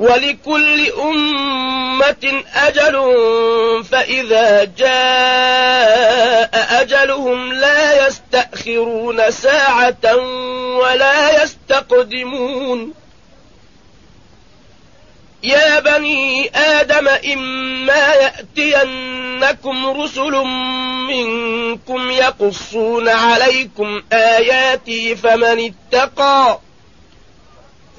ولكل أمة أجل فإذا جاء أجلهم لا يستأخرون ساعة ولا يستقدمون. يا بني آدم إما يأتينكم رسل منكم يقصون عليكم آياتي فمن اتقى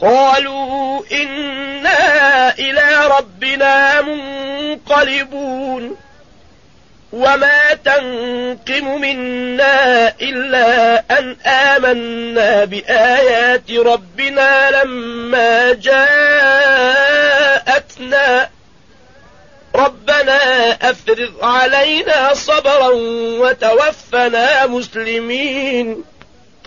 قالوا إنا إلى ربنا منقلبون وما تنقم منا إلا أن آمنا بآيات ربنا لما جاءتنا. ربنا أفرغ علينا صبرا وتوفنا مسلمين.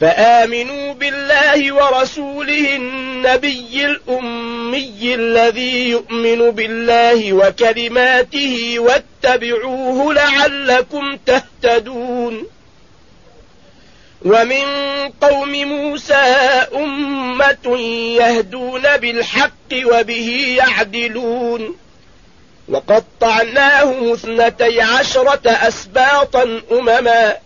فآمنوا بالله ورسوله النبي الأمي الذي يؤمن بالله وكلماته واتبعوه لعلكم تهتدون. ومن قوم موسى أمة يهدون بالحق وبه يعدلون. وقطعناه اثنتي عشرة أسباطا أمما.